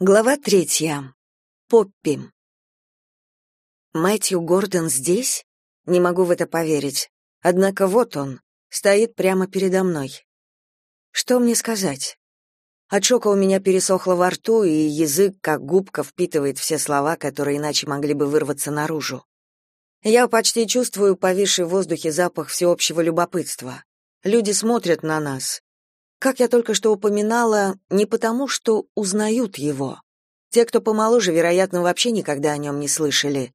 Глава третья. Поппи. Мэтью Гордон здесь? Не могу в это поверить. Однако вот он, стоит прямо передо мной. Что мне сказать? От шока у меня пересохло во рту, и язык, как губка, впитывает все слова, которые иначе могли бы вырваться наружу. Я почти чувствую повисший в воздухе запах всеобщего любопытства. Люди смотрят на нас, как я только что упоминала, не потому, что узнают его. Те, кто помоложе, вероятно, вообще никогда о нем не слышали.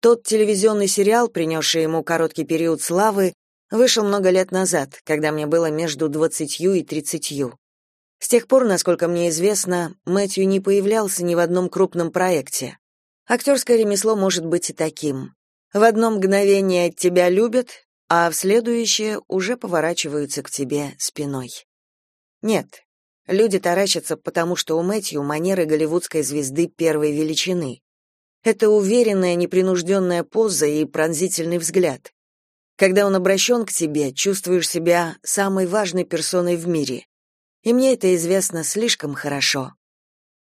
Тот телевизионный сериал, принесший ему короткий период славы, вышел много лет назад, когда мне было между двадцатью и тридцатью. С тех пор, насколько мне известно, Мэтью не появлялся ни в одном крупном проекте. Актерское ремесло может быть и таким. В одно мгновение тебя любят, а в следующее уже поворачиваются к тебе спиной. Нет, люди таращатся, потому что у Мэтью манеры голливудской звезды первой величины. Это уверенная, непринужденная поза и пронзительный взгляд. Когда он обращен к тебе, чувствуешь себя самой важной персоной в мире. И мне это известно слишком хорошо.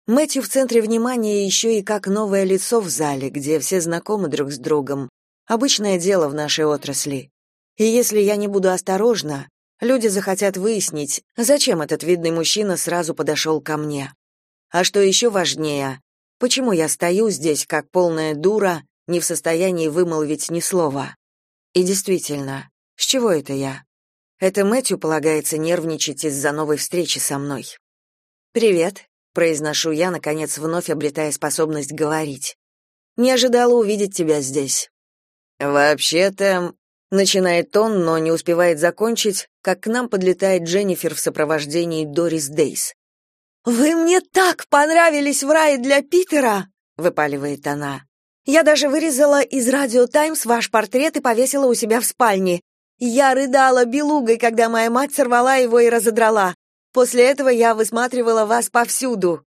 Мэтью в центре внимания еще и как новое лицо в зале, где все знакомы друг с другом. Обычное дело в нашей отрасли. И если я не буду осторожна, Люди захотят выяснить, зачем этот видный мужчина сразу подошел ко мне. А что еще важнее, почему я стою здесь как полная дура, не в состоянии вымолвить ни слова. И действительно, с чего это я? Это Мэтью полагается нервничать из-за новой встречи со мной. «Привет», — произношу я, наконец, вновь обретая способность говорить. «Не ожидала увидеть тебя здесь». «Вообще-то, Начинает он, но не успевает закончить, как к нам подлетает Дженнифер в сопровождении Дорис Дейс. «Вы мне так понравились в рае для Питера!» — выпаливает она. «Я даже вырезала из «Радио Таймс» ваш портрет и повесила у себя в спальне. Я рыдала белугой, когда моя мать сорвала его и разодрала. После этого я высматривала вас повсюду».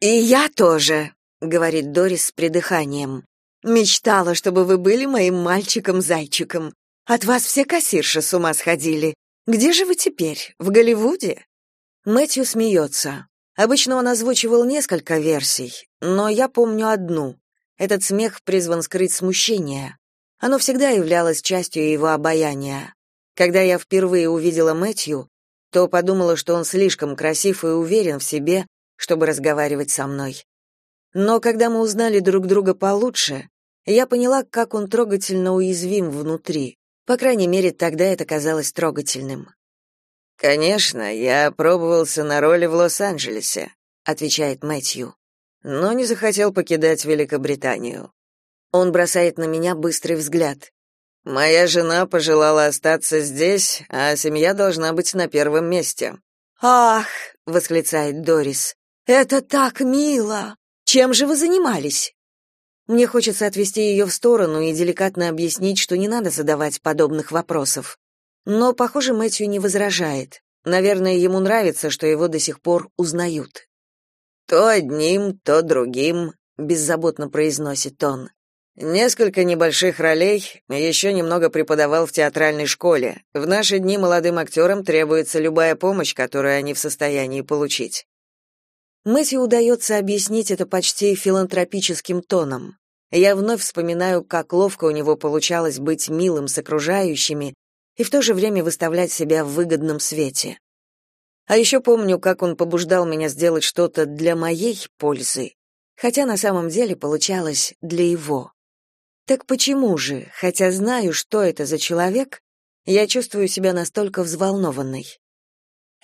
«И я тоже», — говорит Дорис с придыханием. «Мечтала, чтобы вы были моим мальчиком-зайчиком. От вас все кассирши с ума сходили. Где же вы теперь? В Голливуде? Мэтью смеется. Обычно он озвучивал несколько версий, но я помню одну. Этот смех призван скрыть смущение. Оно всегда являлось частью его обаяния. Когда я впервые увидела Мэтью, то подумала, что он слишком красив и уверен в себе, чтобы разговаривать со мной. Но когда мы узнали друг друга получше, я поняла, как он трогательно уязвим внутри. По крайней мере, тогда это казалось трогательным. Конечно, я пробовался на роли в Лос-Анджелесе, отвечает Мэтью. Но не захотел покидать Великобританию. Он бросает на меня быстрый взгляд. Моя жена пожелала остаться здесь, а семья должна быть на первом месте. Ах, восклицает Дорис. Это так мило. Чем же вы занимались? Мне хочется отвести ее в сторону и деликатно объяснить, что не надо задавать подобных вопросов. Но, похоже, Мэтью не возражает. Наверное, ему нравится, что его до сих пор узнают. «То одним, то другим», — беззаботно произносит он. «Несколько небольших ролей, еще немного преподавал в театральной школе. В наши дни молодым актерам требуется любая помощь, которую они в состоянии получить. Мэтью удается объяснить это почти филантропическим тоном. Я вновь вспоминаю, как ловко у него получалось быть милым с окружающими и в то же время выставлять себя в выгодном свете. А еще помню, как он побуждал меня сделать что-то для моей пользы, хотя на самом деле получалось для его. Так почему же, хотя знаю, что это за человек, я чувствую себя настолько взволнованной?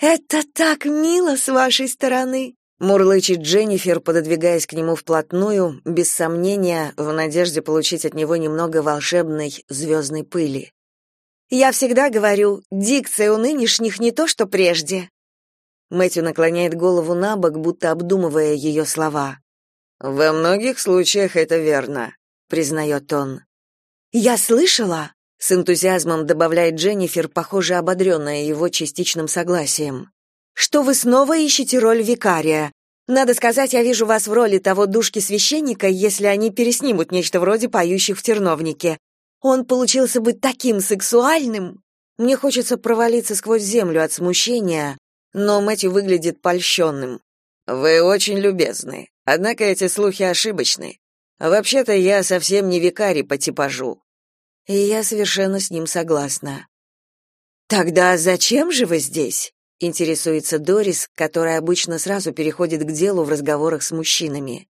«Это так мило с вашей стороны!» Мурлычет Дженнифер, пододвигаясь к нему вплотную, без сомнения, в надежде получить от него немного волшебной звездной пыли. «Я всегда говорю, дикция у нынешних не то, что прежде». Мэтью наклоняет голову на бок, будто обдумывая ее слова. «Во многих случаях это верно», — признает он. «Я слышала», — с энтузиазмом добавляет Дженнифер, похоже, ободренная его частичным согласием что вы снова ищете роль викария. Надо сказать, я вижу вас в роли того душки-священника, если они переснимут нечто вроде поющих в терновнике. Он получился бы таким сексуальным. Мне хочется провалиться сквозь землю от смущения, но Мэтью выглядит польщенным. Вы очень любезны. Однако эти слухи ошибочны. Вообще-то я совсем не викарий по типажу. И я совершенно с ним согласна. Тогда зачем же вы здесь? Интересуется Дорис, которая обычно сразу переходит к делу в разговорах с мужчинами.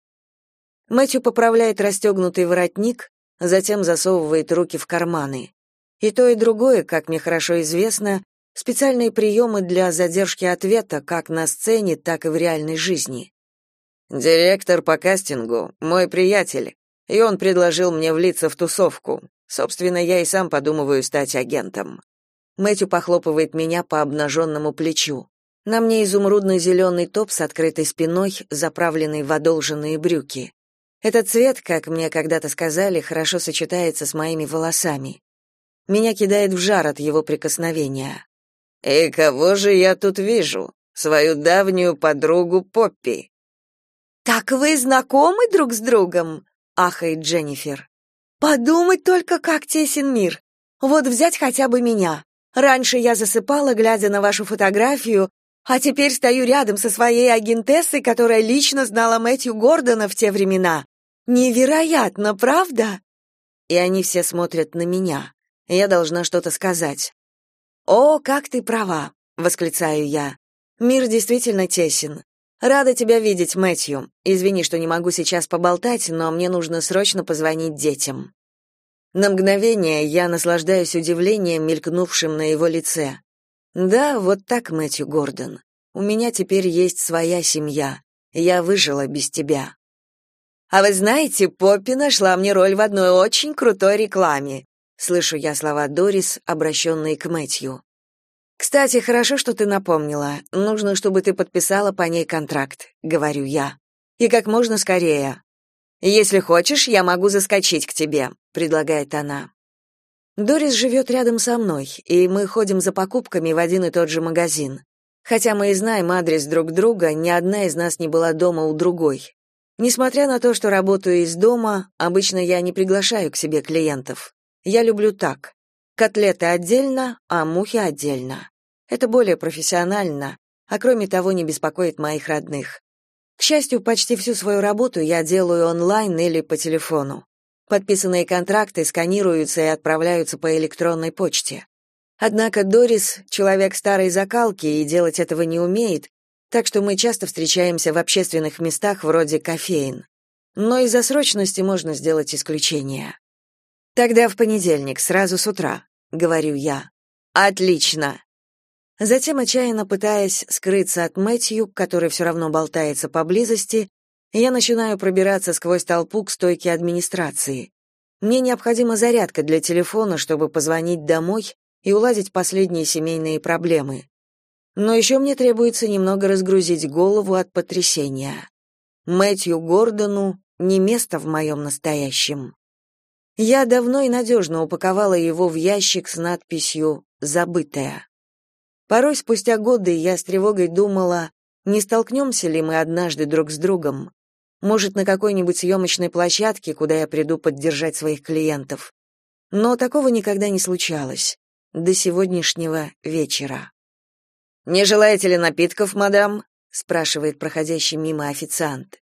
Мэтью поправляет расстегнутый воротник, затем засовывает руки в карманы. И то, и другое, как мне хорошо известно, специальные приемы для задержки ответа как на сцене, так и в реальной жизни. Директор по кастингу, мой приятель, и он предложил мне влиться в тусовку. Собственно, я и сам подумываю стать агентом. Мэтью похлопывает меня по обнаженному плечу. На мне изумрудно-зеленый топ с открытой спиной, заправленный в одолженные брюки. Этот цвет, как мне когда-то сказали, хорошо сочетается с моими волосами. Меня кидает в жар от его прикосновения. «И кого же я тут вижу? Свою давнюю подругу Поппи». «Так вы знакомы друг с другом?» — ахает Дженнифер. «Подумать только, как тесен мир. Вот взять хотя бы меня. Раньше я засыпала, глядя на вашу фотографию, а теперь стою рядом со своей агентессой, которая лично знала Мэтью Гордона в те времена. Невероятно, правда? И они все смотрят на меня. Я должна что-то сказать. О, как ты права, восклицаю я. Мир действительно тесен. Рада тебя видеть, Мэтью. Извини, что не могу сейчас поболтать, но мне нужно срочно позвонить детям. На мгновение я наслаждаюсь удивлением, мелькнувшим на его лице. Да, вот так, Мэтью Гордон. У меня теперь есть своя семья. Я выжила без тебя. А вы знаете, Поппи нашла мне роль в одной очень крутой рекламе. Слышу я слова Дорис, обращенные к Мэтью. Кстати, хорошо, что ты напомнила. Нужно, чтобы ты подписала по ней контракт, говорю я. И как можно скорее. Если хочешь, я могу заскочить к тебе, предлагает она. Дорис живет рядом со мной, и мы ходим за покупками в один и тот же магазин. Хотя мы и знаем адрес друг друга, ни одна из нас не была дома у другой. Несмотря на то, что работаю из дома, обычно я не приглашаю к себе клиентов. Я люблю так. Котлеты отдельно, а мухи отдельно. Это более профессионально, а кроме того не беспокоит моих родных. К счастью, почти всю свою работу я делаю онлайн или по телефону. Подписанные контракты сканируются и отправляются по электронной почте. Однако Дорис — человек старой закалки и делать этого не умеет, так что мы часто встречаемся в общественных местах вроде кофеин. Но из-за срочности можно сделать исключение. Тогда в понедельник, сразу с утра, говорю я. Отлично. Затем, отчаянно пытаясь скрыться от Мэтью, который все равно болтается поблизости, я начинаю пробираться сквозь толпу к стойке администрации. Мне необходима зарядка для телефона, чтобы позвонить домой и уладить последние семейные проблемы. Но еще мне требуется немного разгрузить голову от потрясения. Мэтью Гордону не место в моем настоящем. Я давно и надежно упаковала его в ящик с надписью «Забытая». Порой спустя годы я с тревогой думала, не столкнемся ли мы однажды друг с другом. Может, на какой-нибудь съемочной площадке, куда я приду поддержать своих клиентов. Но такого никогда не случалось. До сегодняшнего вечера. «Не желаете ли напитков, мадам?» — спрашивает проходящий мимо официант.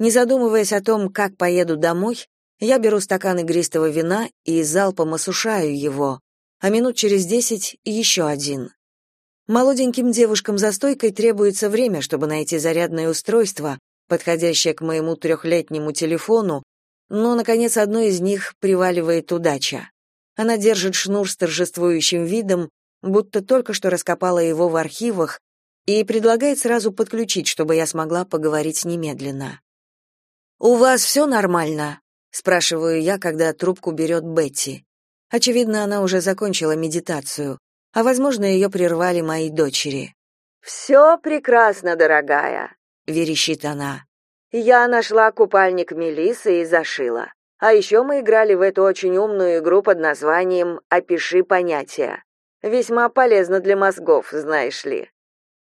Не задумываясь о том, как поеду домой, я беру стакан игристого вина и залпом осушаю его, а минут через десять еще один. Молоденьким девушкам за стойкой требуется время, чтобы найти зарядное устройство, подходящее к моему трехлетнему телефону, но, наконец, одной из них приваливает удача. Она держит шнур с торжествующим видом, будто только что раскопала его в архивах, и предлагает сразу подключить, чтобы я смогла поговорить немедленно. «У вас все нормально?» — спрашиваю я, когда трубку берет Бетти. Очевидно, она уже закончила медитацию, а, возможно, ее прервали мои дочери. «Все прекрасно, дорогая», — верещит она. «Я нашла купальник Мелисы и зашила. А еще мы играли в эту очень умную игру под названием «Опиши понятия». Весьма полезно для мозгов, знаешь ли.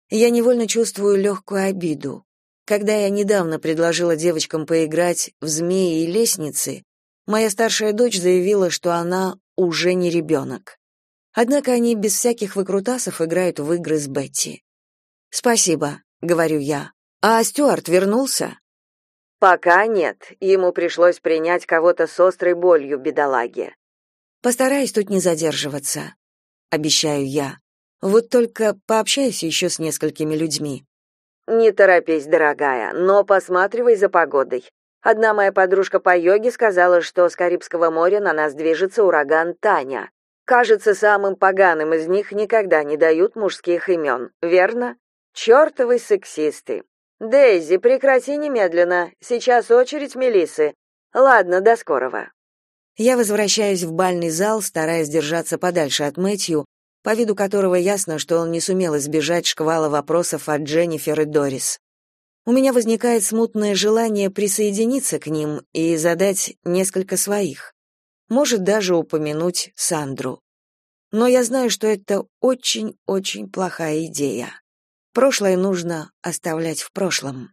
Я невольно чувствую легкую обиду. Когда я недавно предложила девочкам поиграть в змеи и лестницы, моя старшая дочь заявила, что она уже не ребенок. Однако они без всяких выкрутасов играют в игры с Бетти. «Спасибо», — говорю я. А Стюарт вернулся? Пока нет. Ему пришлось принять кого-то с острой болью, бедолаге. Постараюсь тут не задерживаться, обещаю я. Вот только пообщаюсь еще с несколькими людьми. Не торопись, дорогая, но посматривай за погодой. Одна моя подружка по йоге сказала, что с Карибского моря на нас движется ураган Таня. Кажется, самым поганым из них никогда не дают мужских имен, верно? Чёртовы сексисты. Дейзи, прекрати немедленно. Сейчас очередь Мелисы. Ладно, до скорого. Я возвращаюсь в бальный зал, стараясь держаться подальше от Мэтью, по виду которого ясно, что он не сумел избежать шквала вопросов от Дженнифер и Дорис. У меня возникает смутное желание присоединиться к ним и задать несколько своих. Может даже упомянуть Сандру. Но я знаю, что это очень-очень плохая идея. Прошлое нужно оставлять в прошлом.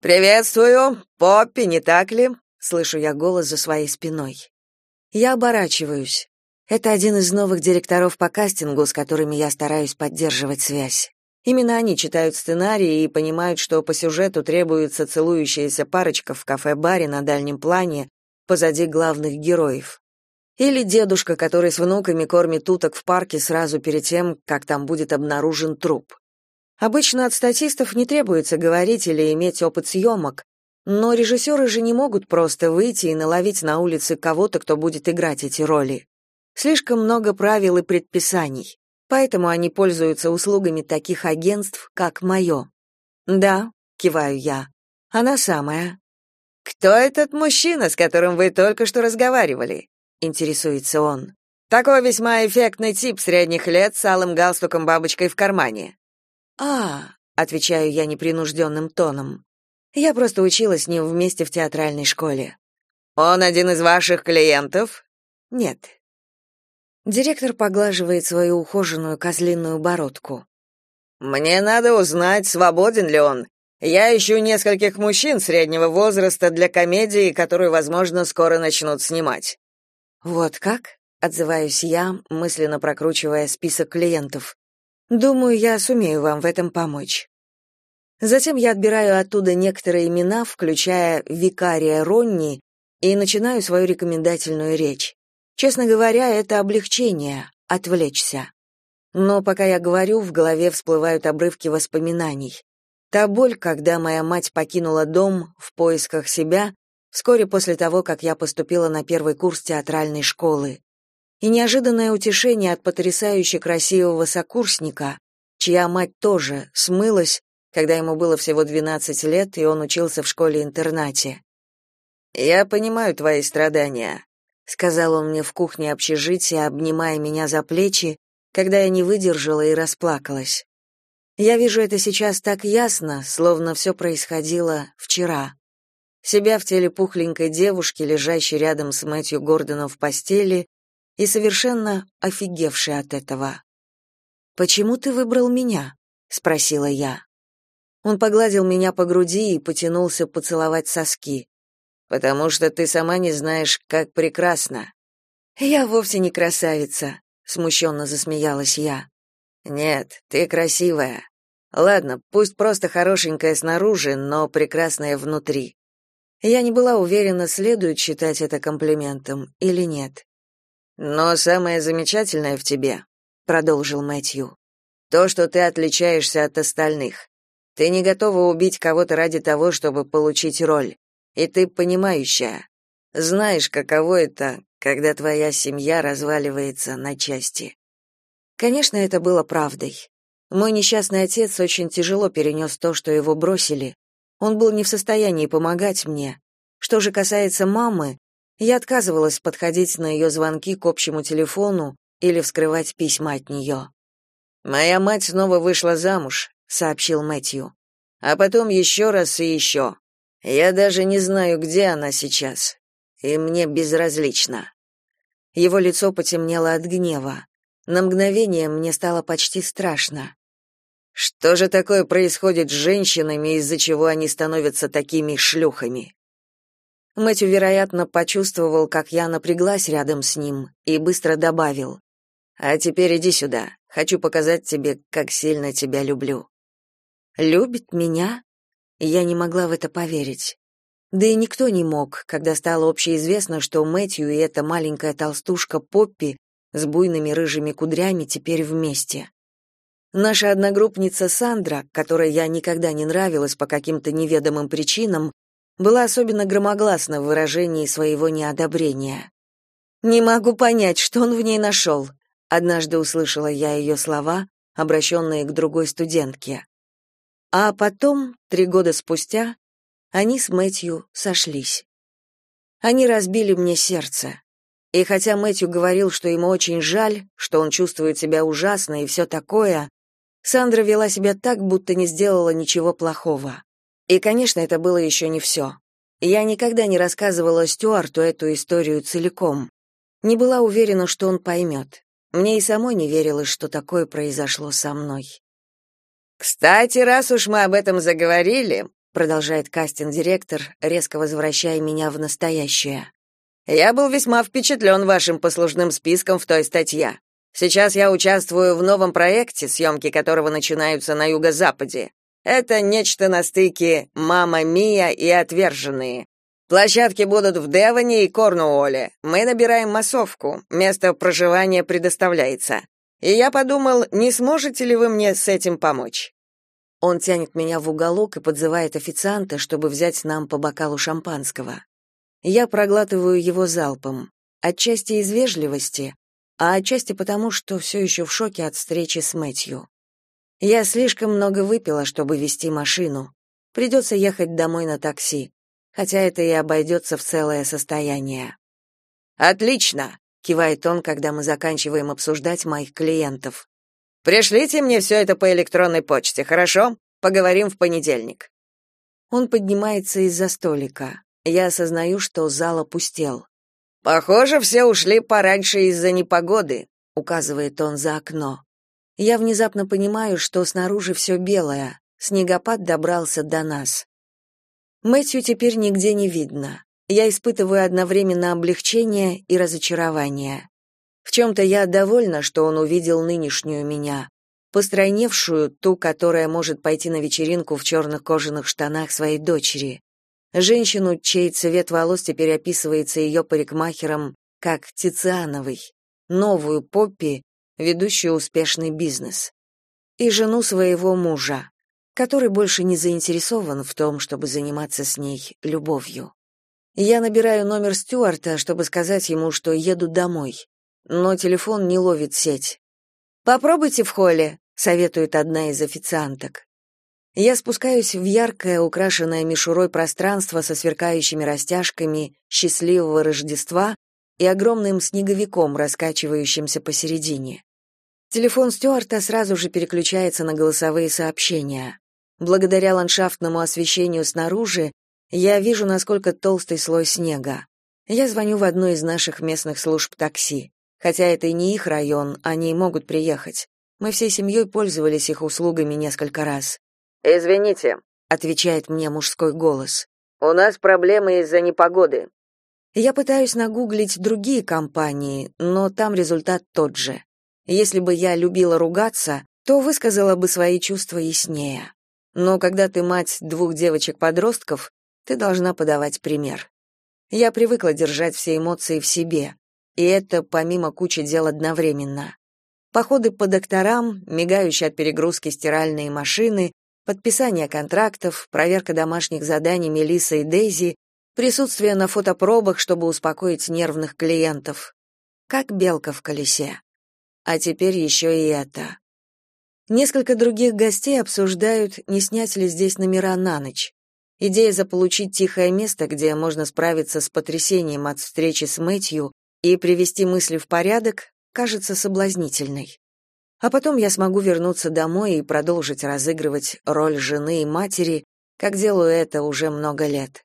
«Приветствую, Поппи, не так ли?» Слышу я голос за своей спиной. Я оборачиваюсь. Это один из новых директоров по кастингу, с которыми я стараюсь поддерживать связь. Именно они читают сценарии и понимают, что по сюжету требуется целующаяся парочка в кафе-баре на дальнем плане позади главных героев. Или дедушка, который с внуками кормит уток в парке сразу перед тем, как там будет обнаружен труп. Обычно от статистов не требуется говорить или иметь опыт съемок, но режиссеры же не могут просто выйти и наловить на улице кого-то, кто будет играть эти роли. Слишком много правил и предписаний, поэтому они пользуются услугами таких агентств, как мое. «Да», — киваю я, — «она самая». «Кто этот мужчина, с которым вы только что разговаривали?» — интересуется он. «Такой весьма эффектный тип средних лет с алым галстуком-бабочкой в кармане». «А», — отвечаю я непринужденным тоном, я просто училась с ним вместе в театральной школе. Он один из ваших клиентов? Нет. Директор поглаживает свою ухоженную козлиную бородку. Мне надо узнать, свободен ли он. Я ищу нескольких мужчин среднего возраста для комедии, которую, возможно, скоро начнут снимать. Вот как? отзываюсь я, мысленно прокручивая список клиентов. Думаю, я сумею вам в этом помочь. Затем я отбираю оттуда некоторые имена, включая викария Ронни, и начинаю свою рекомендательную речь. Честно говоря, это облегчение отвлечься. Но пока я говорю, в голове всплывают обрывки воспоминаний. Та боль, когда моя мать покинула дом в поисках себя, вскоре после того, как я поступила на первый курс театральной школы. И неожиданное утешение от потрясающе красивого сокурсника, чья мать тоже смылась, когда ему было всего 12 лет, и он учился в школе-интернате. «Я понимаю твои страдания», — сказал он мне в кухне общежития, обнимая меня за плечи, когда я не выдержала и расплакалась. Я вижу это сейчас так ясно, словно все происходило вчера. Себя в теле пухленькой девушки, лежащей рядом с Мэтью Гордоном в постели, и совершенно офигевшей от этого. «Почему ты выбрал меня?» — спросила я. Он погладил меня по груди и потянулся поцеловать соски. «Потому что ты сама не знаешь, как прекрасно». «Я вовсе не красавица», — смущенно засмеялась я. «Нет, ты красивая. Ладно, пусть просто хорошенькая снаружи, но прекрасная внутри». Я не была уверена, следует считать это комплиментом или нет. «Но самое замечательное в тебе», — продолжил Мэтью, — «то, что ты отличаешься от остальных. Ты не готова убить кого-то ради того, чтобы получить роль. И ты понимающая. Знаешь, каково это, когда твоя семья разваливается на части. Конечно, это было правдой. Мой несчастный отец очень тяжело перенес то, что его бросили. Он был не в состоянии помогать мне. Что же касается мамы, я отказывалась подходить на ее звонки к общему телефону или вскрывать письма от нее. Моя мать снова вышла замуж, сообщил Мэтью. А потом еще раз и еще. Я даже не знаю, где она сейчас. И мне безразлично. Его лицо потемнело от гнева. На мгновение мне стало почти страшно. Что же такое происходит с женщинами, из-за чего они становятся такими шлюхами? Мэтью, вероятно, почувствовал, как я напряглась рядом с ним, и быстро добавил. «А теперь иди сюда. Хочу показать тебе, как сильно тебя люблю». Любит меня? Я не могла в это поверить. Да и никто не мог, когда стало общеизвестно, что Мэтью и эта маленькая толстушка Поппи с буйными рыжими кудрями теперь вместе. Наша одногруппница Сандра, которой я никогда не нравилась по каким-то неведомым причинам, была особенно громогласна в выражении своего неодобрения. «Не могу понять, что он в ней нашел», — однажды услышала я ее слова, обращенные к другой студентке. А потом, три года спустя, они с Мэтью сошлись. Они разбили мне сердце. И хотя Мэтью говорил, что ему очень жаль, что он чувствует себя ужасно и все такое, Сандра вела себя так, будто не сделала ничего плохого. И, конечно, это было еще не все. Я никогда не рассказывала Стюарту эту историю целиком. Не была уверена, что он поймет. Мне и самой не верилось, что такое произошло со мной. «Кстати, раз уж мы об этом заговорили», продолжает кастинг-директор, резко возвращая меня в настоящее. Я был весьма впечатлен вашим послужным списком в той статье. Сейчас я участвую в новом проекте, съемки которого начинаются на юго-западе. Это нечто на стыке «Мама Мия» и «Отверженные». Площадки будут в Девоне и Корнуолле. Мы набираем массовку. Место проживания предоставляется. И я подумал, не сможете ли вы мне с этим помочь? Он тянет меня в уголок и подзывает официанта, чтобы взять нам по бокалу шампанского. Я проглатываю его залпом, отчасти из вежливости, а отчасти потому, что все еще в шоке от встречи с Мэтью. Я слишком много выпила, чтобы вести машину. Придется ехать домой на такси, хотя это и обойдется в целое состояние. Отлично, кивает он, когда мы заканчиваем обсуждать моих клиентов. Пришлите мне все это по электронной почте, хорошо? Поговорим в понедельник. Он поднимается из-за столика. Я осознаю, что зал опустел. Похоже, все ушли пораньше из-за непогоды, указывает он за окно. Я внезапно понимаю, что снаружи все белое. Снегопад добрался до нас. Мэтью теперь нигде не видно. Я испытываю одновременно облегчение и разочарование. В чем-то я довольна, что он увидел нынешнюю меня, постройневшую, ту, которая может пойти на вечеринку в черных кожаных штанах своей дочери. Женщину, чей цвет волос теперь описывается ее парикмахером как Тициановый, новую Поппи, ведущую успешный бизнес. И жену своего мужа, который больше не заинтересован в том, чтобы заниматься с ней любовью. Я набираю номер Стюарта, чтобы сказать ему, что еду домой но телефон не ловит сеть. «Попробуйте в холле», — советует одна из официанток. Я спускаюсь в яркое, украшенное мишурой пространство со сверкающими растяжками счастливого Рождества и огромным снеговиком, раскачивающимся посередине. Телефон Стюарта сразу же переключается на голосовые сообщения. Благодаря ландшафтному освещению снаружи я вижу, насколько толстый слой снега. Я звоню в одну из наших местных служб такси. Хотя это и не их район, они могут приехать. Мы всей семьей пользовались их услугами несколько раз. «Извините», — отвечает мне мужской голос. «У нас проблемы из-за непогоды». Я пытаюсь нагуглить другие компании, но там результат тот же. Если бы я любила ругаться, то высказала бы свои чувства яснее. Но когда ты мать двух девочек-подростков, ты должна подавать пример. Я привыкла держать все эмоции в себе, и это помимо кучи дел одновременно. Походы по докторам, мигающие от перегрузки стиральные машины, подписание контрактов, проверка домашних заданий Мелиссы и Дейзи, присутствие на фотопробах, чтобы успокоить нервных клиентов. Как белка в колесе. А теперь еще и это. Несколько других гостей обсуждают, не снять ли здесь номера на ночь. Идея заполучить тихое место, где можно справиться с потрясением от встречи с Мэтью, и привести мысли в порядок кажется соблазнительной. А потом я смогу вернуться домой и продолжить разыгрывать роль жены и матери, как делаю это уже много лет.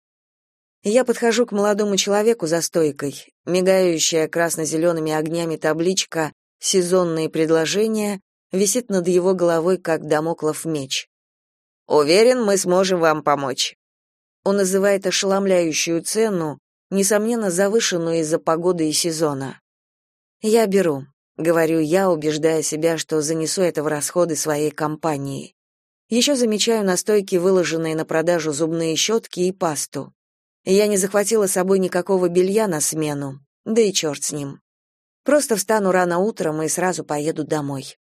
Я подхожу к молодому человеку за стойкой. Мигающая красно-зелеными огнями табличка «Сезонные предложения» висит над его головой, как домоклов меч. «Уверен, мы сможем вам помочь». Он называет ошеломляющую цену, несомненно, завышенную из-за погоды и сезона. Я беру, говорю я, убеждая себя, что занесу это в расходы своей компании. Еще замечаю на стойке выложенные на продажу зубные щетки и пасту. Я не захватила с собой никакого белья на смену, да и черт с ним. Просто встану рано утром и сразу поеду домой.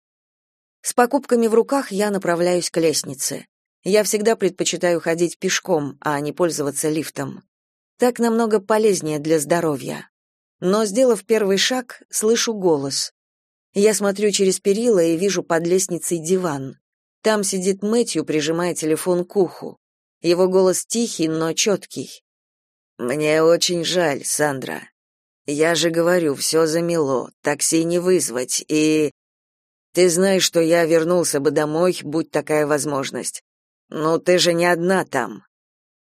С покупками в руках я направляюсь к лестнице. Я всегда предпочитаю ходить пешком, а не пользоваться лифтом. Так намного полезнее для здоровья. Но, сделав первый шаг, слышу голос. Я смотрю через перила и вижу под лестницей диван. Там сидит Мэтью, прижимая телефон к уху. Его голос тихий, но четкий. «Мне очень жаль, Сандра. Я же говорю, все замело, такси не вызвать, и... Ты знаешь, что я вернулся бы домой, будь такая возможность. Ну, ты же не одна там.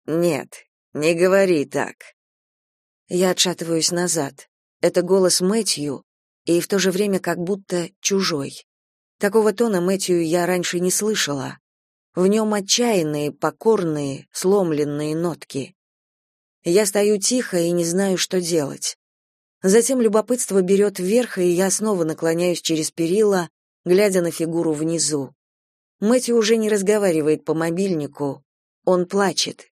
Нет, не говори так. Я отшатываюсь назад. Это голос Мэтью, и в то же время как будто чужой. Такого тона Мэтью я раньше не слышала. В нем отчаянные, покорные, сломленные нотки. Я стою тихо и не знаю, что делать. Затем любопытство берет вверх, и я снова наклоняюсь через перила, глядя на фигуру внизу. Мэтью уже не разговаривает по мобильнику. Он плачет.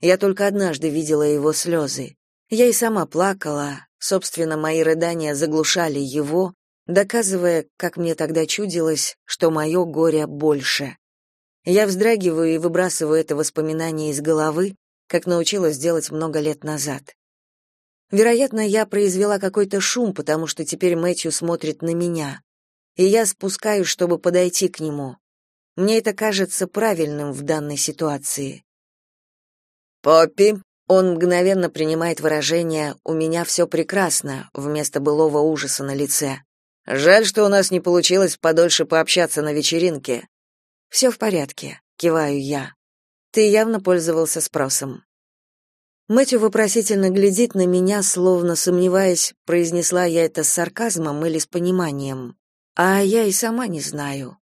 Я только однажды видела его слезы. Я и сама плакала. Собственно, мои рыдания заглушали его, доказывая, как мне тогда чудилось, что мое горе больше. Я вздрагиваю и выбрасываю это воспоминание из головы, как научилась делать много лет назад. Вероятно, я произвела какой-то шум, потому что теперь Мэтью смотрит на меня и я спускаюсь, чтобы подойти к нему. Мне это кажется правильным в данной ситуации. «Поппи!» Он мгновенно принимает выражение «у меня все прекрасно» вместо былого ужаса на лице. «Жаль, что у нас не получилось подольше пообщаться на вечеринке». «Все в порядке», — киваю я. «Ты явно пользовался спросом». Мэтью вопросительно глядит на меня, словно сомневаясь, произнесла я это с сарказмом или с пониманием. А я и сама не знаю.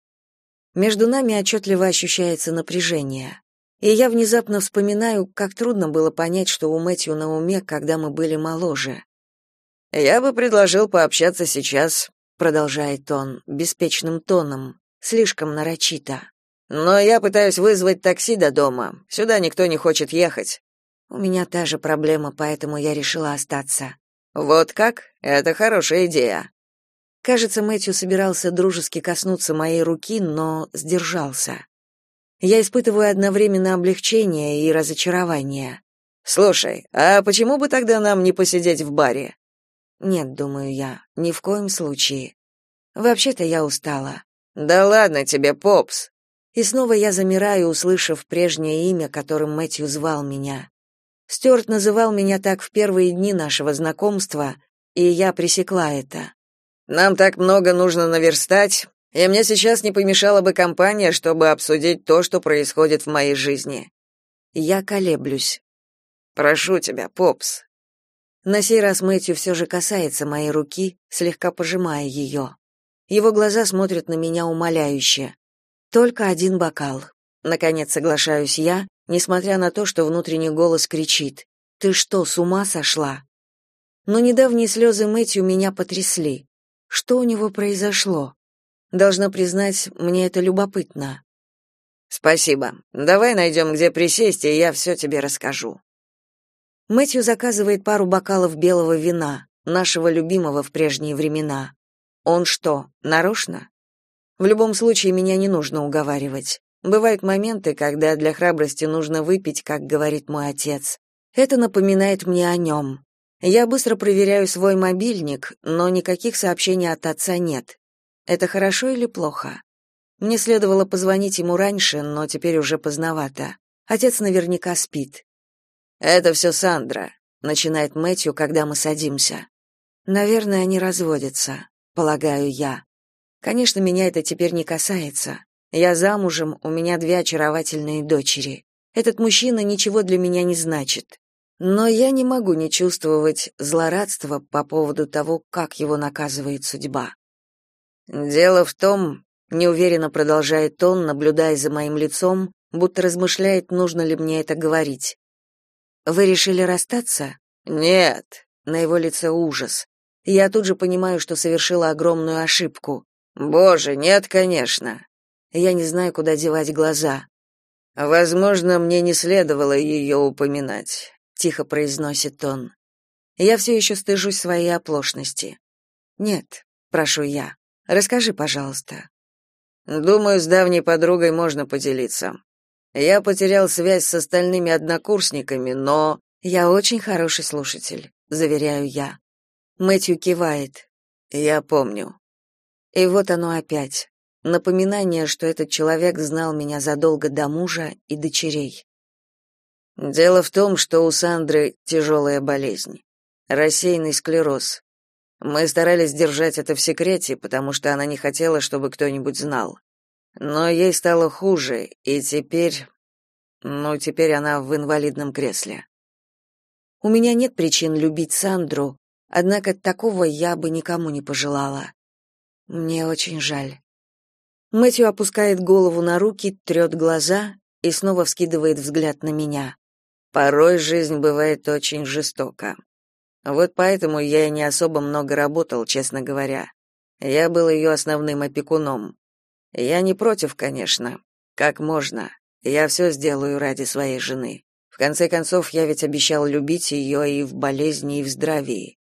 Между нами отчетливо ощущается напряжение. И я внезапно вспоминаю, как трудно было понять, что у Мэтью на уме, когда мы были моложе. «Я бы предложил пообщаться сейчас», — продолжает он, беспечным тоном, слишком нарочито. «Но я пытаюсь вызвать такси до дома. Сюда никто не хочет ехать». У меня та же проблема, поэтому я решила остаться. «Вот как? Это хорошая идея. Кажется, Мэтью собирался дружески коснуться моей руки, но сдержался. Я испытываю одновременно облегчение и разочарование. Слушай, а почему бы тогда нам не посидеть в баре? Нет, думаю я, ни в коем случае. Вообще-то я устала. Да ладно тебе, Попс. И снова я замираю, услышав прежнее имя, которым Мэтью звал меня. Стюарт называл меня так в первые дни нашего знакомства, и я пресекла это. Нам так много нужно наверстать, и мне сейчас не помешала бы компания, чтобы обсудить то, что происходит в моей жизни. Я колеблюсь. Прошу тебя, Попс. На сей раз Мэтью все же касается моей руки, слегка пожимая ее. Его глаза смотрят на меня умоляюще. Только один бокал. Наконец соглашаюсь я, несмотря на то, что внутренний голос кричит: "Ты что, с ума сошла?" Но недавние слезы Мэтью меня потрясли. Что у него произошло? Должна признать, мне это любопытно. Спасибо. Давай найдем, где присесть, и я все тебе расскажу. Мэтью заказывает пару бокалов белого вина, нашего любимого в прежние времена. Он что, нарочно? В любом случае меня не нужно уговаривать. Бывают моменты, когда для храбрости нужно выпить, как говорит мой отец. Это напоминает мне о нем. Я быстро проверяю свой мобильник, но никаких сообщений от отца нет. Это хорошо или плохо? Мне следовало позвонить ему раньше, но теперь уже поздновато. Отец наверняка спит. Это все Сандра, начинает Мэтью, когда мы садимся. Наверное, они разводятся, полагаю я. Конечно, меня это теперь не касается. Я замужем, у меня две очаровательные дочери. Этот мужчина ничего для меня не значит. Но я не могу не чувствовать злорадства по поводу того, как его наказывает судьба. Дело в том, неуверенно продолжает он, наблюдая за моим лицом, будто размышляет, нужно ли мне это говорить. Вы решили расстаться? Нет. На его лице ужас. Я тут же понимаю, что совершила огромную ошибку. Боже, нет, конечно. Я не знаю, куда девать глаза. Возможно, мне не следовало ее упоминать, тихо произносит он. Я все еще стыжусь своей оплошности. Нет, прошу я. Расскажи, пожалуйста. Думаю, с давней подругой можно поделиться. Я потерял связь с остальными однокурсниками, но я очень хороший слушатель, заверяю я. Мэтью кивает. Я помню. И вот оно опять. Напоминание, что этот человек знал меня задолго до мужа и дочерей. Дело в том, что у Сандры тяжелая болезнь. Рассеянный склероз. Мы старались держать это в секрете, потому что она не хотела, чтобы кто-нибудь знал. Но ей стало хуже, и теперь... Ну, теперь она в инвалидном кресле. У меня нет причин любить Сандру, однако такого я бы никому не пожелала. Мне очень жаль. Мэтью опускает голову на руки, трет глаза и снова вскидывает взгляд на меня. Порой жизнь бывает очень жестока. Вот поэтому я и не особо много работал, честно говоря. Я был ее основным опекуном. Я не против, конечно. Как можно? Я все сделаю ради своей жены. В конце концов, я ведь обещал любить ее и в болезни, и в здравии.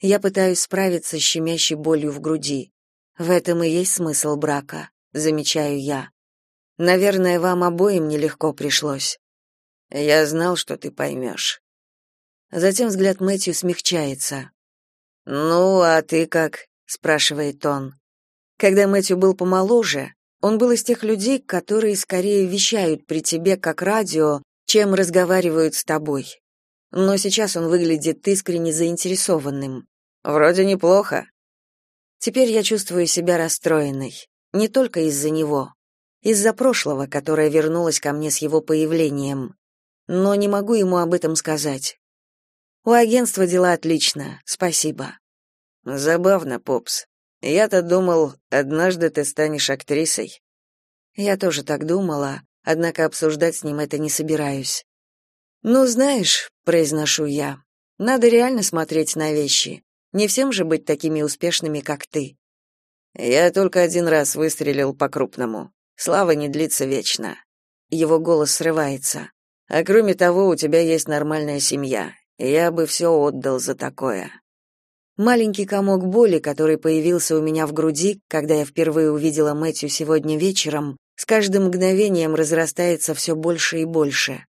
Я пытаюсь справиться с щемящей болью в груди. В этом и есть смысл брака, замечаю я. Наверное, вам обоим нелегко пришлось. Я знал, что ты поймешь». Затем взгляд Мэтью смягчается. «Ну, а ты как?» — спрашивает он. Когда Мэтью был помоложе, он был из тех людей, которые скорее вещают при тебе как радио, чем разговаривают с тобой. Но сейчас он выглядит искренне заинтересованным. Вроде неплохо. Теперь я чувствую себя расстроенной. Не только из-за него. Из-за прошлого, которое вернулось ко мне с его появлением. Но не могу ему об этом сказать. У агентства дела отлично, спасибо. Забавно, Попс. Я-то думал, однажды ты станешь актрисой. Я тоже так думала, однако обсуждать с ним это не собираюсь. Ну, знаешь, произношу я. Надо реально смотреть на вещи. Не всем же быть такими успешными, как ты. Я только один раз выстрелил по-крупному. Слава не длится вечно. Его голос срывается. А кроме того, у тебя есть нормальная семья. Я бы все отдал за такое. Маленький комок боли, который появился у меня в груди, когда я впервые увидела Мэтью сегодня вечером, с каждым мгновением разрастается все больше и больше.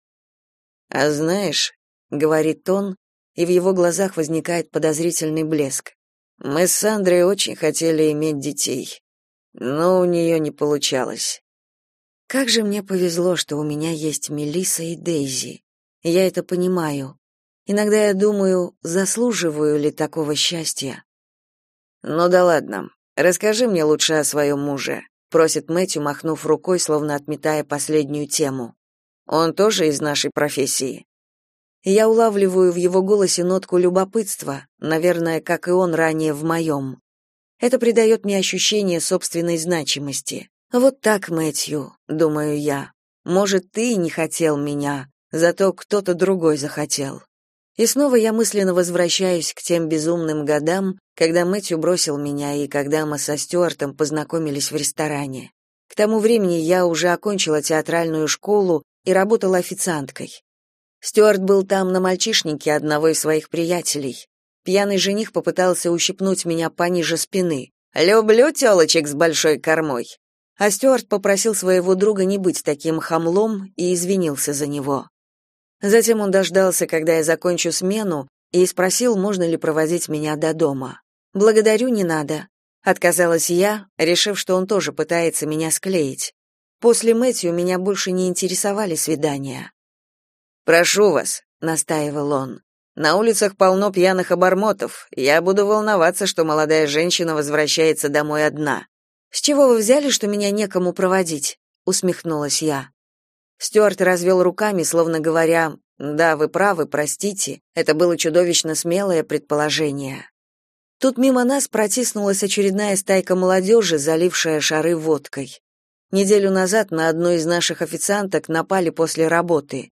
А знаешь, говорит он, и в его глазах возникает подозрительный блеск. Мы с Сандрой очень хотели иметь детей, но у нее не получалось. Как же мне повезло, что у меня есть Мелиса и Дейзи. Я это понимаю. Иногда я думаю, заслуживаю ли такого счастья. Ну да ладно. Расскажи мне лучше о своем муже, просит Мэтью, махнув рукой, словно отметая последнюю тему. Он тоже из нашей профессии. Я улавливаю в его голосе нотку любопытства, наверное, как и он ранее в моем. Это придает мне ощущение собственной значимости. Вот так, Мэтью, думаю я. Может, ты не хотел меня, зато кто-то другой захотел. И снова я мысленно возвращаюсь к тем безумным годам, когда Мэтью бросил меня и когда мы со Стюартом познакомились в ресторане. К тому времени я уже окончила театральную школу и работала официанткой. Стюарт был там на мальчишнике одного из своих приятелей. Пьяный жених попытался ущипнуть меня пониже спины. «Люблю телочек с большой кормой». А Стюарт попросил своего друга не быть таким хамлом и извинился за него. Затем он дождался, когда я закончу смену, и спросил, можно ли проводить меня до дома. «Благодарю, не надо», — отказалась я, решив, что он тоже пытается меня склеить. После Мэтью меня больше не интересовали свидания. Прошу вас, настаивал он. На улицах полно пьяных обормотов. Я буду волноваться, что молодая женщина возвращается домой одна. С чего вы взяли, что меня некому проводить? усмехнулась я. Стюарт развел руками, словно говоря: "Да, вы правы, простите. Это было чудовищно смелое предположение". Тут мимо нас протиснулась очередная стайка молодежи, залившая шары водкой. Неделю назад на одну из наших официанток напали после работы.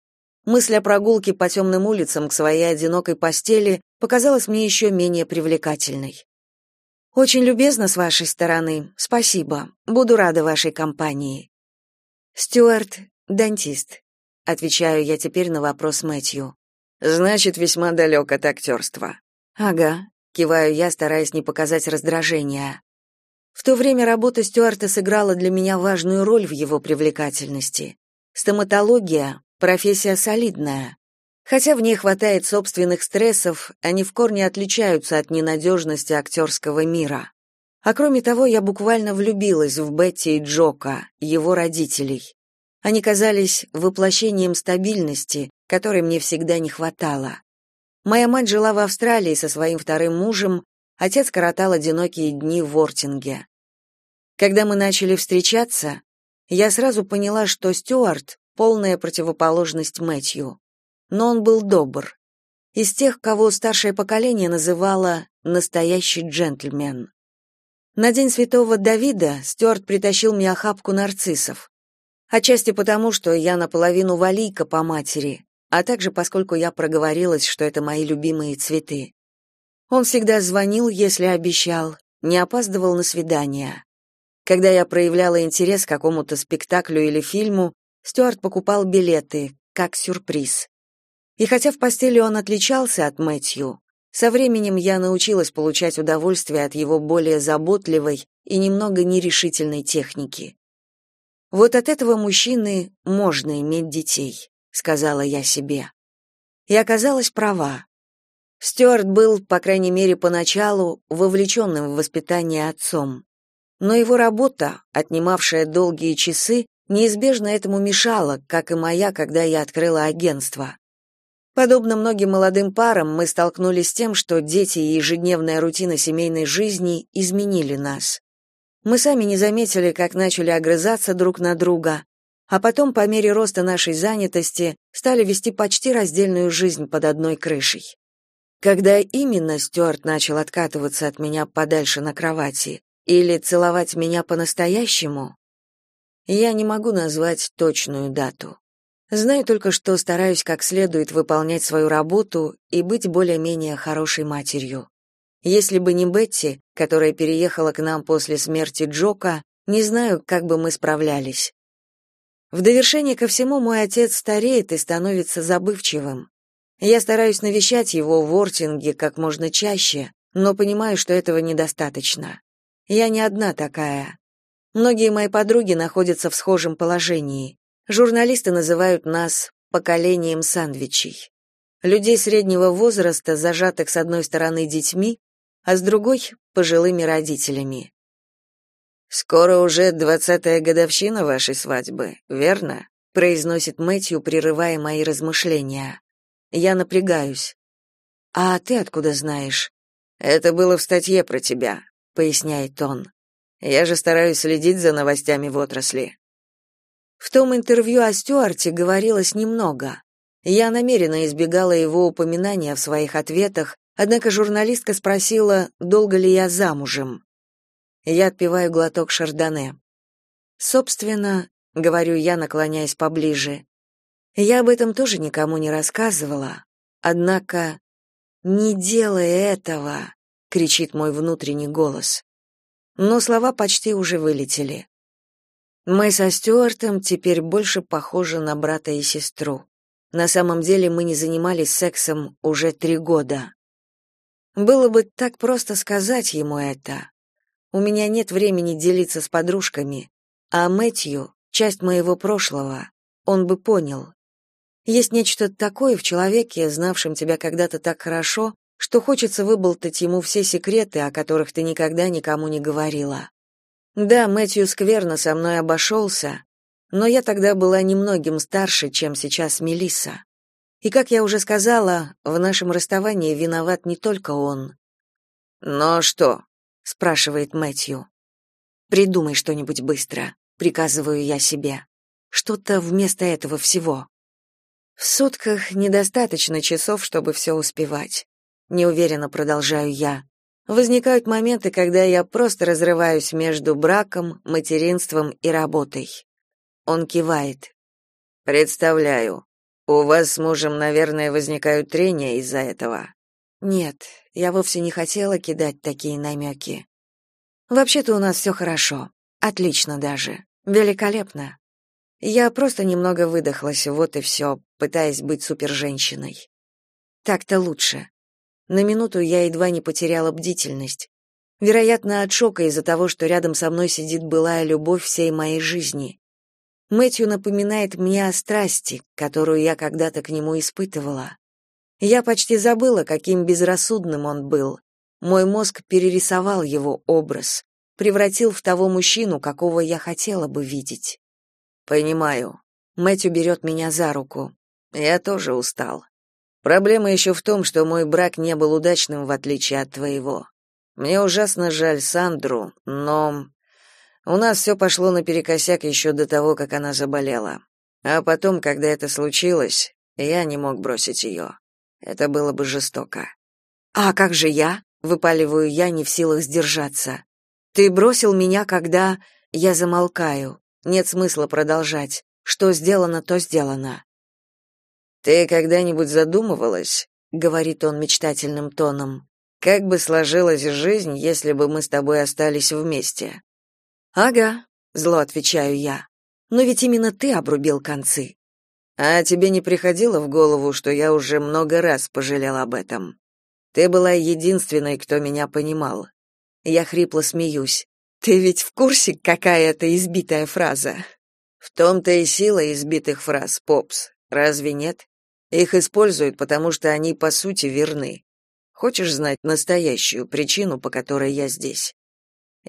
Мысль о прогулке по темным улицам к своей одинокой постели показалась мне еще менее привлекательной. Очень любезно с вашей стороны. Спасибо. Буду рада вашей компании. Стюарт, дантист. Отвечаю я теперь на вопрос Мэтью. Значит, весьма далек от актерства». Ага, киваю я, стараясь не показать раздражения. В то время работа Стюарта сыграла для меня важную роль в его привлекательности. Стоматология профессия солидная. Хотя в ней хватает собственных стрессов, они в корне отличаются от ненадежности актерского мира. А кроме того, я буквально влюбилась в Бетти и Джока, его родителей. Они казались воплощением стабильности, которой мне всегда не хватало. Моя мать жила в Австралии со своим вторым мужем, отец коротал одинокие дни в Вортинге. Когда мы начали встречаться, я сразу поняла, что Стюарт — полная противоположность Мэтью но он был добр. Из тех, кого старшее поколение называло «настоящий джентльмен». На День Святого Давида Стюарт притащил мне охапку нарциссов. Отчасти потому, что я наполовину валийка по матери, а также поскольку я проговорилась, что это мои любимые цветы. Он всегда звонил, если обещал, не опаздывал на свидания. Когда я проявляла интерес к какому-то спектаклю или фильму, Стюарт покупал билеты, как сюрприз. И хотя в постели он отличался от Мэтью, со временем я научилась получать удовольствие от его более заботливой и немного нерешительной техники. Вот от этого мужчины можно иметь детей, сказала я себе. И оказалась права. Стюарт был, по крайней мере, поначалу вовлеченным в воспитание отцом. Но его работа, отнимавшая долгие часы, неизбежно этому мешала, как и моя, когда я открыла агентство. Подобно многим молодым парам, мы столкнулись с тем, что дети и ежедневная рутина семейной жизни изменили нас. Мы сами не заметили, как начали огрызаться друг на друга, а потом, по мере роста нашей занятости, стали вести почти раздельную жизнь под одной крышей. Когда именно Стюарт начал откатываться от меня подальше на кровати или целовать меня по-настоящему, я не могу назвать точную дату. Знаю только, что стараюсь как следует выполнять свою работу и быть более-менее хорошей матерью. Если бы не Бетти, которая переехала к нам после смерти Джока, не знаю, как бы мы справлялись. В довершение ко всему мой отец стареет и становится забывчивым. Я стараюсь навещать его в Ортинге как можно чаще, но понимаю, что этого недостаточно. Я не одна такая. Многие мои подруги находятся в схожем положении. Журналисты называют нас поколением сандвичей. Людей среднего возраста, зажатых с одной стороны детьми, а с другой пожилыми родителями. Скоро уже двадцатая годовщина вашей свадьбы, верно? произносит Мэтью, прерывая мои размышления. Я напрягаюсь. А ты откуда знаешь? Это было в статье про тебя, поясняет он. Я же стараюсь следить за новостями в отрасли. В том интервью о Стюарте говорилось немного. Я намеренно избегала его упоминания в своих ответах, однако журналистка спросила, долго ли я замужем. Я отпиваю глоток шардоне. Собственно, говорю я, наклоняясь поближе. Я об этом тоже никому не рассказывала. Однако не делай этого, кричит мой внутренний голос. Но слова почти уже вылетели. Мы со Стюартом теперь больше похожи на брата и сестру. На самом деле мы не занимались сексом уже три года. Было бы так просто сказать ему это. У меня нет времени делиться с подружками, а Мэтью — часть моего прошлого, он бы понял. Есть нечто такое в человеке, знавшем тебя когда-то так хорошо, что хочется выболтать ему все секреты, о которых ты никогда никому не говорила. Да, Мэтью скверно со мной обошелся, но я тогда была немногим старше, чем сейчас Мелисса. И, как я уже сказала, в нашем расставании виноват не только он. «Но что?» — спрашивает Мэтью. «Придумай что-нибудь быстро», — приказываю я себе. «Что-то вместо этого всего». В сутках недостаточно часов, чтобы все успевать. Неуверенно продолжаю я. Возникают моменты, когда я просто разрываюсь между браком, материнством и работой. Он кивает. Представляю. У вас с мужем, наверное, возникают трения из-за этого. Нет, я вовсе не хотела кидать такие намеки. Вообще-то у нас все хорошо. Отлично даже. Великолепно. Я просто немного выдохлась, вот и все, пытаясь быть суперженщиной. Так-то лучше. На минуту я едва не потеряла бдительность. Вероятно, от шока из-за того, что рядом со мной сидит былая любовь всей моей жизни. Мэтью напоминает мне о страсти, которую я когда-то к нему испытывала. Я почти забыла, каким безрассудным он был. Мой мозг перерисовал его образ, превратил в того мужчину, какого я хотела бы видеть. Понимаю. Мэтью берет меня за руку. Я тоже устал. Проблема еще в том, что мой брак не был удачным в отличие от твоего. Мне ужасно жаль Сандру, но у нас все пошло наперекосяк еще до того, как она заболела. А потом, когда это случилось, я не мог бросить ее. Это было бы жестоко. А как же я? выпаливаю я, не в силах сдержаться. Ты бросил меня, когда я замолкаю. Нет смысла продолжать. Что сделано, то сделано. Ты когда-нибудь задумывалась, говорит он мечтательным тоном, как бы сложилась жизнь, если бы мы с тобой остались вместе? Ага, зло отвечаю я. Но ведь именно ты обрубил концы. А тебе не приходило в голову, что я уже много раз пожалел об этом? Ты была единственной, кто меня понимал. Я хрипло смеюсь. Ты ведь в курсе, какая это избитая фраза? В том-то и сила избитых фраз, Попс. Разве нет? Их используют, потому что они по сути верны. Хочешь знать настоящую причину, по которой я здесь?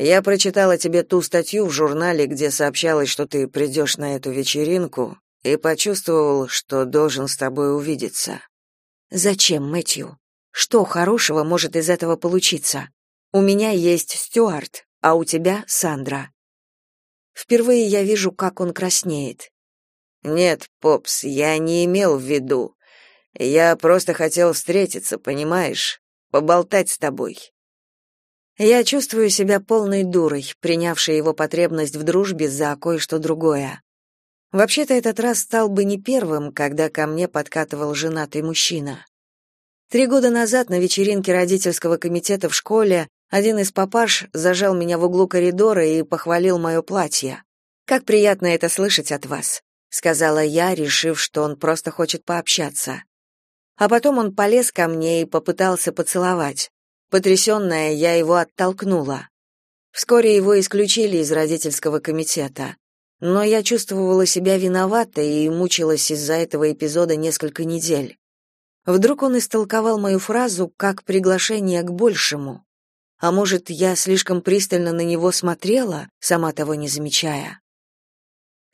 Я прочитала тебе ту статью в журнале, где сообщалось, что ты придешь на эту вечеринку, и почувствовал, что должен с тобой увидеться. Зачем, Мэтью? Что хорошего может из этого получиться? У меня есть Стюарт, а у тебя Сандра. Впервые я вижу, как он краснеет. Нет, Попс, я не имел в виду. Я просто хотел встретиться, понимаешь? Поболтать с тобой. Я чувствую себя полной дурой, принявшей его потребность в дружбе за кое-что другое. Вообще-то этот раз стал бы не первым, когда ко мне подкатывал женатый мужчина. Три года назад на вечеринке родительского комитета в школе один из папаш зажал меня в углу коридора и похвалил мое платье. «Как приятно это слышать от вас», — сказала я, решив, что он просто хочет пообщаться. А потом он полез ко мне и попытался поцеловать. Потрясенная, я его оттолкнула. Вскоре его исключили из родительского комитета. Но я чувствовала себя виноватой и мучилась из-за этого эпизода несколько недель. Вдруг он истолковал мою фразу как приглашение к большему. А может, я слишком пристально на него смотрела, сама того не замечая.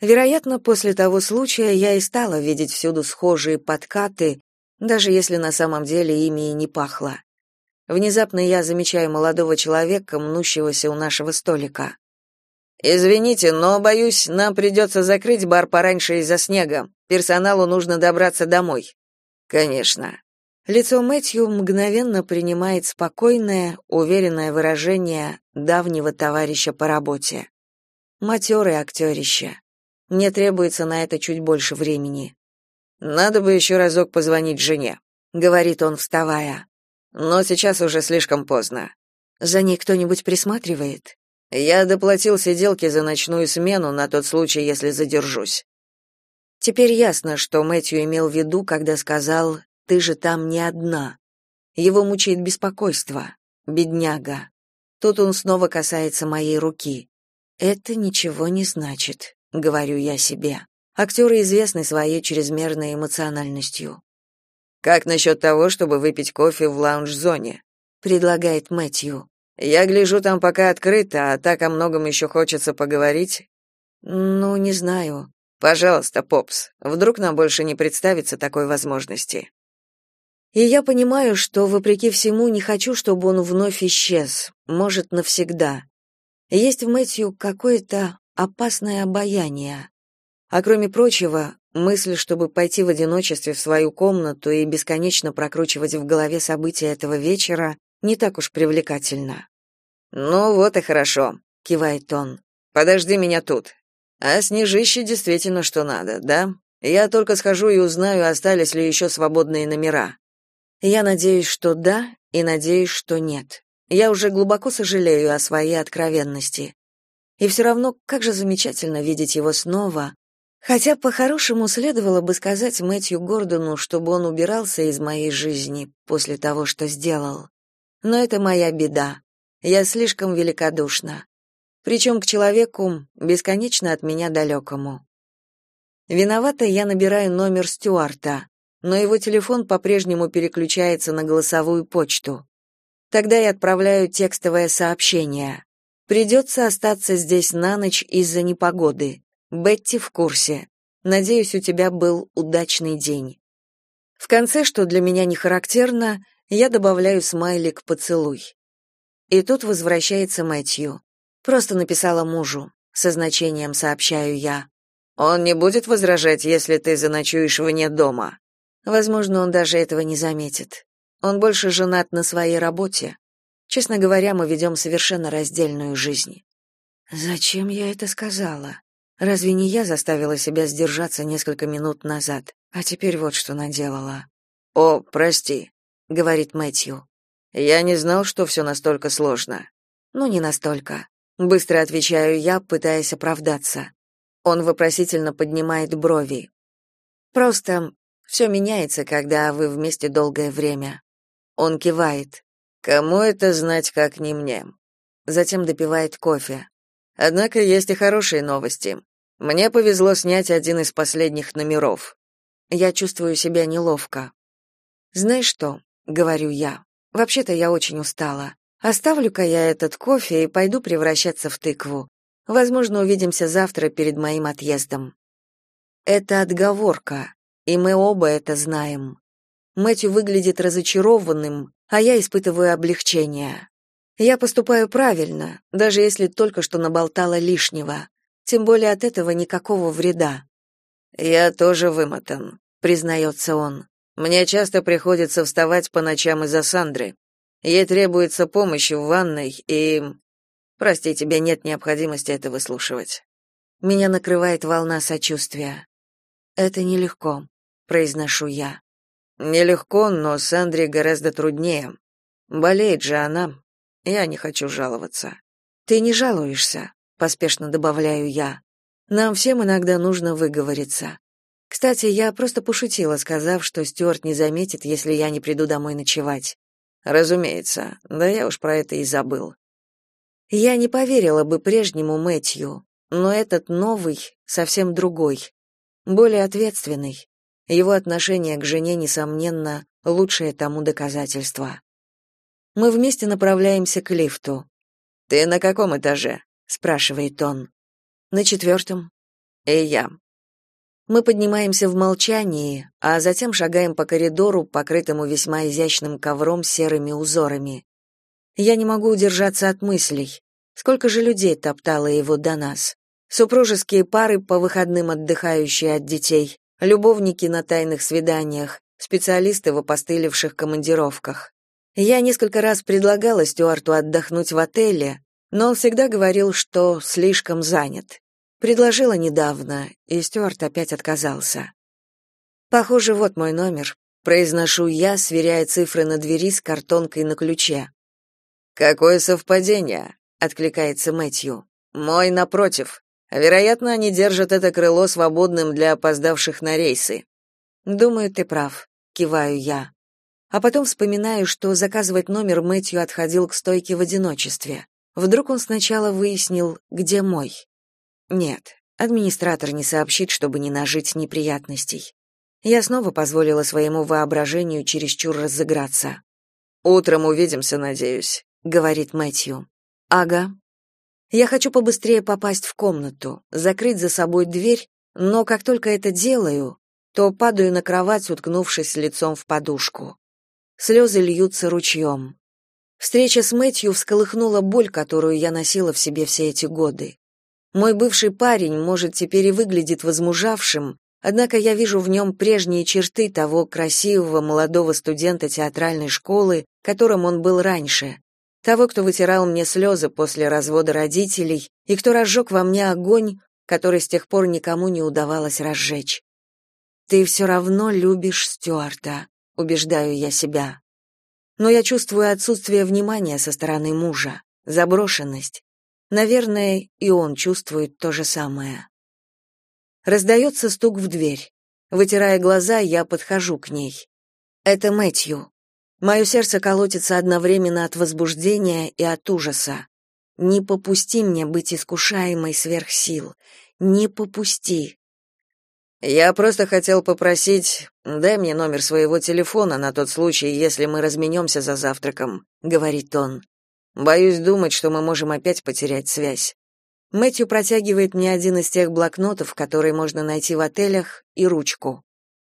Вероятно, после того случая я и стала видеть всюду схожие подкаты, даже если на самом деле ими и не пахло. Внезапно я замечаю молодого человека, мнущегося у нашего столика. Извините, но боюсь, нам придется закрыть бар пораньше из-за снега. Персоналу нужно добраться домой. Конечно. Лицо Мэтью мгновенно принимает спокойное, уверенное выражение давнего товарища по работе. Матерый актерище. Мне требуется на это чуть больше времени. Надо бы еще разок позвонить жене, говорит он, вставая. Но сейчас уже слишком поздно. За ней кто-нибудь присматривает? Я доплатил сиделке за ночную смену на тот случай, если задержусь. Теперь ясно, что Мэтью имел в виду, когда сказал ты же там не одна. Его мучает беспокойство. Бедняга. Тут он снова касается моей руки. Это ничего не значит, говорю я себе. Актеры известны своей чрезмерной эмоциональностью. Как насчет того, чтобы выпить кофе в лаунж-зоне? предлагает Мэтью. Я гляжу там пока открыто, а так о многом еще хочется поговорить. Ну, не знаю. Пожалуйста, Попс. Вдруг нам больше не представится такой возможности. И я понимаю, что, вопреки всему, не хочу, чтобы он вновь исчез, может, навсегда. Есть в Мэтью какое-то опасное обаяние. А кроме прочего, мысль, чтобы пойти в одиночестве в свою комнату и бесконечно прокручивать в голове события этого вечера, не так уж привлекательна. «Ну вот и хорошо», — кивает он. «Подожди меня тут. А снежище действительно что надо, да? Я только схожу и узнаю, остались ли еще свободные номера. Я надеюсь, что да, и надеюсь, что нет. Я уже глубоко сожалею о своей откровенности. И все равно, как же замечательно видеть его снова, хотя по-хорошему следовало бы сказать Мэтью Гордону, чтобы он убирался из моей жизни после того, что сделал. Но это моя беда. Я слишком великодушна. Причем к человеку, бесконечно от меня далекому. Виновата я набираю номер Стюарта, но его телефон по-прежнему переключается на голосовую почту. Тогда я отправляю текстовое сообщение. Придется остаться здесь на ночь из-за непогоды. Бетти в курсе. Надеюсь, у тебя был удачный день. В конце, что для меня не характерно, я добавляю смайлик поцелуй. И тут возвращается Мэтью. Просто написала мужу. Со значением сообщаю я. Он не будет возражать, если ты заночуешь вне дома. Возможно, он даже этого не заметит. Он больше женат на своей работе. Честно говоря, мы ведем совершенно раздельную жизнь. Зачем я это сказала? Разве не я заставила себя сдержаться несколько минут назад, а теперь вот что наделала? О, прости, говорит Мэтью. Я не знал, что все настолько сложно. Ну, не настолько. Быстро отвечаю я, пытаясь оправдаться. Он вопросительно поднимает брови. Просто все меняется, когда вы вместе долгое время. Он кивает. Кому это знать, как не мне? Затем допивает кофе. Однако есть и хорошие новости. Мне повезло снять один из последних номеров. Я чувствую себя неловко. Знаешь что, говорю я. Вообще-то я очень устала. Оставлю-ка я этот кофе и пойду превращаться в тыкву. Возможно, увидимся завтра перед моим отъездом. Это отговорка, и мы оба это знаем. Мэтью выглядит разочарованным, а я испытываю облегчение. Я поступаю правильно, даже если только что наболтала лишнего. Тем более от этого никакого вреда. Я тоже вымотан, признается он. Мне часто приходится вставать по ночам из-за Сандры. Ей требуется помощь в ванной, и прости, тебе нет необходимости это выслушивать. Меня накрывает волна сочувствия. Это нелегко, произношу я. Нелегко, но Сандре гораздо труднее. Болеет же она. Я не хочу жаловаться. Ты не жалуешься, поспешно добавляю я. Нам всем иногда нужно выговориться. Кстати, я просто пошутила, сказав, что Стюарт не заметит, если я не приду домой ночевать. Разумеется. Да я уж про это и забыл. Я не поверила бы прежнему Мэтью, но этот новый совсем другой, более ответственный. Его отношение к жене, несомненно, лучшее тому доказательство. Мы вместе направляемся к лифту. «Ты на каком этаже?» — спрашивает он. «На четвертом». «И я». Мы поднимаемся в молчании, а затем шагаем по коридору, покрытому весьма изящным ковром серыми узорами. Я не могу удержаться от мыслей. Сколько же людей топтало его до нас? Супружеские пары по выходным отдыхающие от детей, любовники на тайных свиданиях, специалисты в опостылевших командировках. Я несколько раз предлагала Стюарту отдохнуть в отеле, но он всегда говорил, что слишком занят. Предложила недавно, и Стюарт опять отказался. Похоже, вот мой номер. Произношу я, сверяя цифры на двери с картонкой на ключе. Какое совпадение, откликается Мэтью. Мой напротив. Вероятно, они держат это крыло свободным для опоздавших на рейсы. Думаю, ты прав, киваю я. А потом вспоминаю, что заказывать номер Мэтью отходил к стойке в одиночестве. Вдруг он сначала выяснил, где мой. Нет, администратор не сообщит, чтобы не нажить неприятностей. Я снова позволила своему воображению чересчур разыграться. «Утром увидимся, надеюсь», — говорит Мэтью. «Ага», я хочу побыстрее попасть в комнату, закрыть за собой дверь, но как только это делаю, то падаю на кровать, уткнувшись лицом в подушку. Слезы льются ручьем. Встреча с Мэтью всколыхнула боль, которую я носила в себе все эти годы. Мой бывший парень, может, теперь и выглядит возмужавшим, однако я вижу в нем прежние черты того красивого молодого студента театральной школы, которым он был раньше, того, кто вытирал мне слезы после развода родителей и кто разжег во мне огонь, который с тех пор никому не удавалось разжечь. Ты все равно любишь Стюарта, убеждаю я себя. Но я чувствую отсутствие внимания со стороны мужа, заброшенность. Наверное, и он чувствует то же самое. Раздается стук в дверь. Вытирая глаза, я подхожу к ней. Это Мэтью. Мое сердце колотится одновременно от возбуждения и от ужаса. Не попусти мне быть искушаемой сверх сил. Не попусти. Я просто хотел попросить, дай мне номер своего телефона на тот случай, если мы разменемся за завтраком, говорит он. Боюсь думать, что мы можем опять потерять связь. Мэтью протягивает мне один из тех блокнотов, которые можно найти в отелях, и ручку.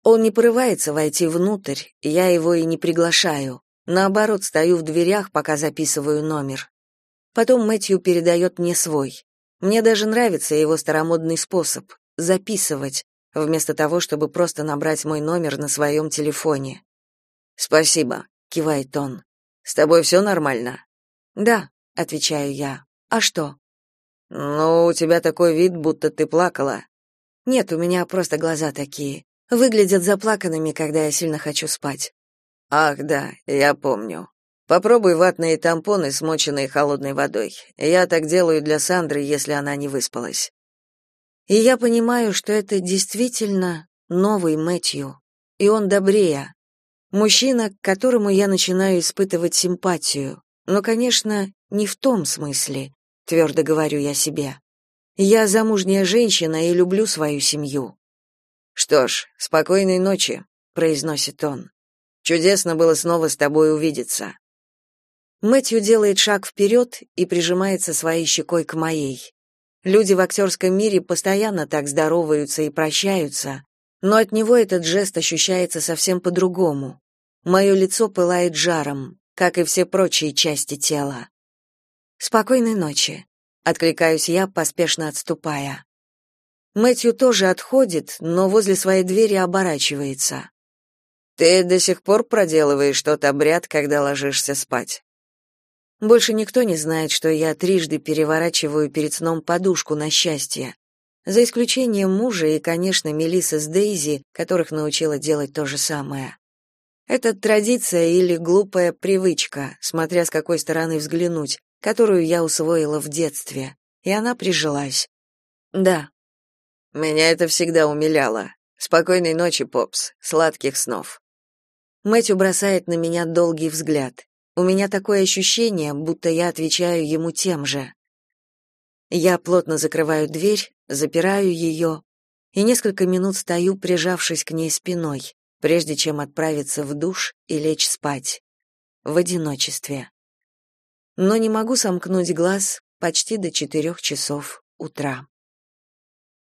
Он не порывается войти внутрь, я его и не приглашаю. Наоборот, стою в дверях, пока записываю номер. Потом Мэтью передает мне свой. Мне даже нравится его старомодный способ — записывать, вместо того, чтобы просто набрать мой номер на своем телефоне. «Спасибо», — кивает он. «С тобой все нормально?» «Да», — отвечаю я. «А что?» «Ну, у тебя такой вид, будто ты плакала». «Нет, у меня просто глаза такие. Выглядят заплаканными, когда я сильно хочу спать». «Ах, да, я помню. Попробуй ватные тампоны, смоченные холодной водой. Я так делаю для Сандры, если она не выспалась». И я понимаю, что это действительно новый Мэтью, и он добрее. Мужчина, к которому я начинаю испытывать симпатию. Но, конечно, не в том смысле, твердо говорю я себе. Я замужняя женщина и люблю свою семью. Что ж, спокойной ночи, произносит он. Чудесно было снова с тобой увидеться. Мэтью делает шаг вперед и прижимается своей щекой к моей. Люди в актерском мире постоянно так здороваются и прощаются, но от него этот жест ощущается совсем по-другому. Мое лицо пылает жаром, как и все прочие части тела. Спокойной ночи, откликаюсь я, поспешно отступая. Мэтью тоже отходит, но возле своей двери оборачивается. Ты до сих пор проделываешь тот обряд, когда ложишься спать? Больше никто не знает, что я трижды переворачиваю перед сном подушку на счастье. За исключением мужа и, конечно, Мелисы с Дейзи, которых научила делать то же самое. Это традиция или глупая привычка, смотря с какой стороны взглянуть, которую я усвоила в детстве, и она прижилась. Да. Меня это всегда умиляло. Спокойной ночи, Попс, сладких снов. Мэтью бросает на меня долгий взгляд. У меня такое ощущение, будто я отвечаю ему тем же. Я плотно закрываю дверь, запираю ее и несколько минут стою, прижавшись к ней спиной, прежде чем отправиться в душ и лечь спать. В одиночестве. Но не могу сомкнуть глаз почти до четырех часов утра.